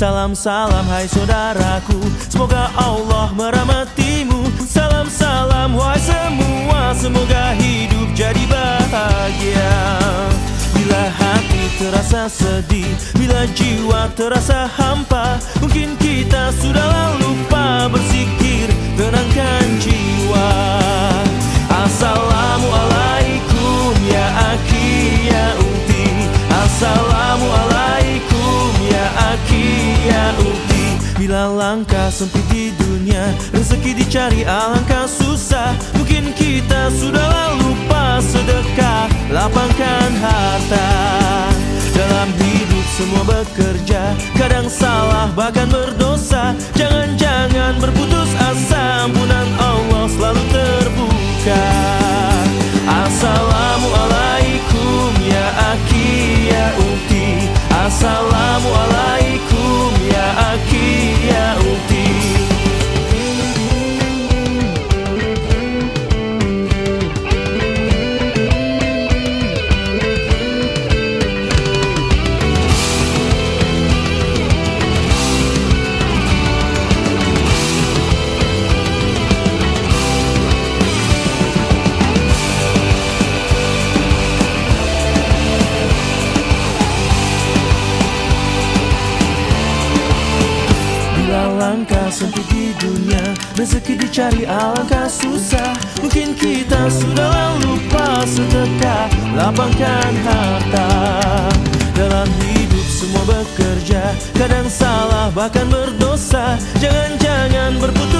Salam-salam hai saudaraku. Semoga Allah merahmatimu. Salam-salam wahai semua. Semoga hidup jadi bahagia. Bila hati terasa sedih Bila jiwa terasa hampa Mungkin kita sudah lupa Bila langkah sempit di dunia Rezeki dicari alangkah susah. Mungkin kita sudah lupa sedekah Lapangkan harta. Dalam hidup semua bekerja Kadang salah bahkan berdosa. Jangan-jangan berputus asa Ampunan Allah selalu terbuka sempit di dunia. Rezeki dicari alangkah susah. Mungkin kita sudah lupa sedekah. Lapangkan harta. Dalam hidup semua bekerja. Kadang salah bahkan berdosa. Jangan-jangan berputus